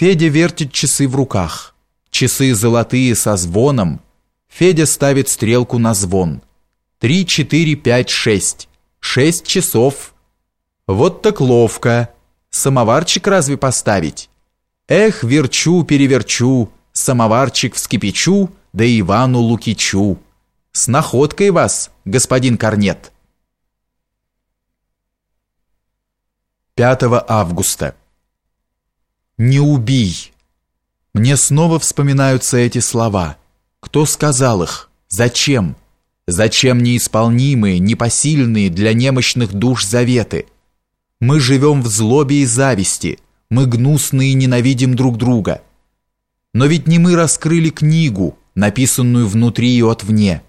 Федя вертит часы в руках. Часы золотые со звоном. Федя ставит стрелку на звон. Три, четыре, пять, шесть. Шесть часов. Вот так ловко. Самоварчик разве поставить? Эх, верчу, переверчу, самоварчик вскипячу, да Ивану Лукичу. С находкой вас, господин Корнет. 5 августа. «Не убий!» Мне снова вспоминаются эти слова. Кто сказал их? Зачем? Зачем неисполнимые, непосильные для немощных душ заветы? Мы живем в злобе и зависти, мы гнусные ненавидим друг друга. Но ведь не мы раскрыли книгу, написанную внутри и отвне.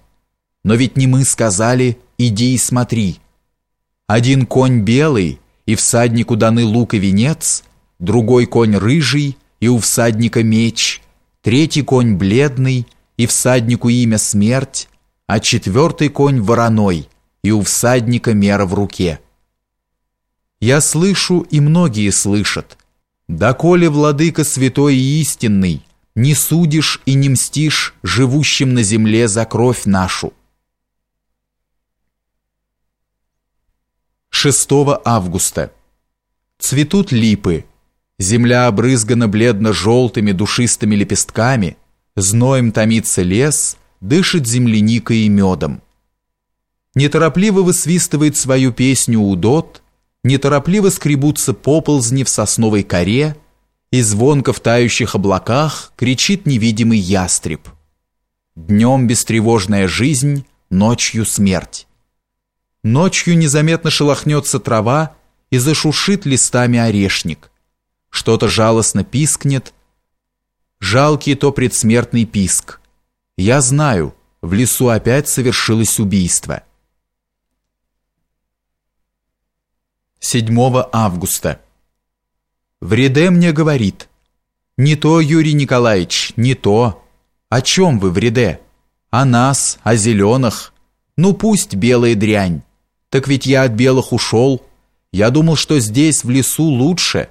Но ведь не мы сказали «иди и смотри». Один конь белый, и всаднику даны лук и венец – другой конь рыжий, и у всадника меч, третий конь бледный, и всаднику имя смерть, а четвертый конь вороной, и у всадника мера в руке. Я слышу, и многие слышат, «Доколе, владыка святой и истинный, не судишь и не мстишь живущим на земле за кровь нашу». 6 августа. Цветут липы, Земля обрызгана бледно-желтыми душистыми лепестками, зноем томится лес, дышит земляникой и медом. Неторопливо высвистывает свою песню удот, неторопливо скребутся поползни в сосновой коре, и звонко в тающих облаках кричит невидимый ястреб. Днем бестревожная жизнь, ночью смерть. Ночью незаметно шелохнется трава и зашушит листами орешник что-то жалостно пискнет. Жалкий то предсмертный писк. Я знаю, в лесу опять совершилось убийство. 7 августа. Вреде мне говорит. Не то, Юрий Николаевич, не то. О чем вы, Вреде? О нас, о зеленых. Ну пусть белая дрянь. Так ведь я от белых ушел. Я думал, что здесь, в лесу, лучше.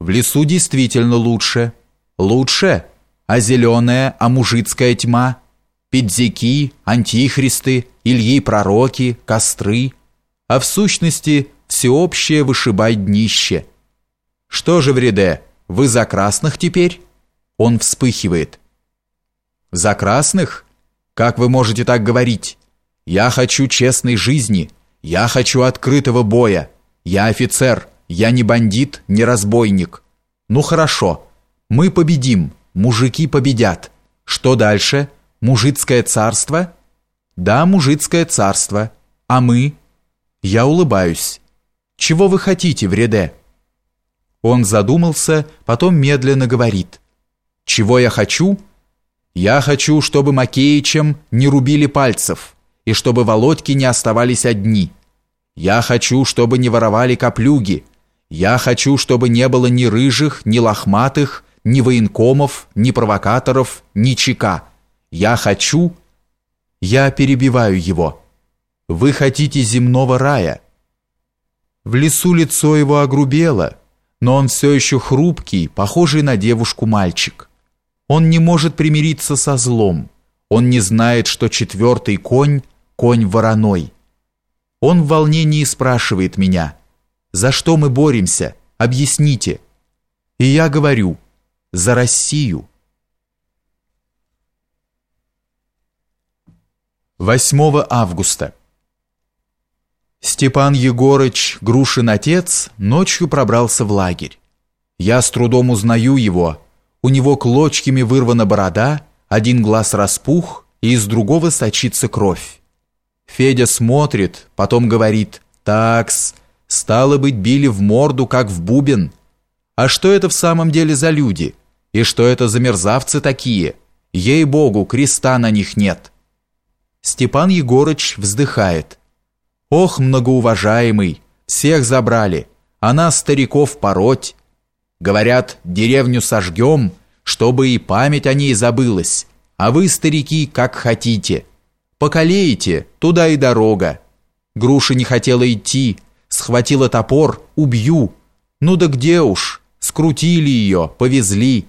В лесу действительно лучше. Лучше, а зеленая, а мужицкая тьма, педзяки, антихристы, Ильи пророки, костры, а в сущности всеобщее вышибай днище. Что же, Вреде, вы за красных теперь? Он вспыхивает. За красных? Как вы можете так говорить? Я хочу честной жизни, я хочу открытого боя, я офицер, я не бандит, не разбойник. Ну хорошо, мы победим, мужики победят. Что дальше? Мужицкое царство? Да, мужицкое царство. А мы? Я улыбаюсь. Чего вы хотите, Вреде? Он задумался, потом медленно говорит. Чего я хочу? Я хочу, чтобы Макеичам не рубили пальцев, и чтобы Володьки не оставались одни. Я хочу, чтобы не воровали коплюги, я хочу, чтобы не было ни рыжих, ни лохматых, ни военкомов, ни провокаторов, ни чека. Я хочу... Я перебиваю его. Вы хотите земного рая. В лесу лицо его огрубело, но он все еще хрупкий, похожий на девушку мальчик. Он не может примириться со злом. Он не знает, что четвертый конь — конь вороной. Он в волнении спрашивает меня — за что мы боремся? Объясните. И я говорю, за Россию. 8 августа. Степан Егорыч, Грушин отец, ночью пробрался в лагерь. Я с трудом узнаю его. У него клочьями вырвана борода, один глаз распух, и из другого сочится кровь. Федя смотрит, потом говорит «Такс, Стало быть, били в морду, как в бубен. А что это в самом деле за люди? И что это за мерзавцы такие? Ей-богу, креста на них нет. Степан Егорыч вздыхает. Ох, многоуважаемый, всех забрали, а нас, стариков, пороть. Говорят, деревню сожгем, чтобы и память о ней забылась, а вы, старики, как хотите. Покалеете, туда и дорога. Груша не хотела идти, схватила топор, убью. Ну да где уж, скрутили ее, повезли,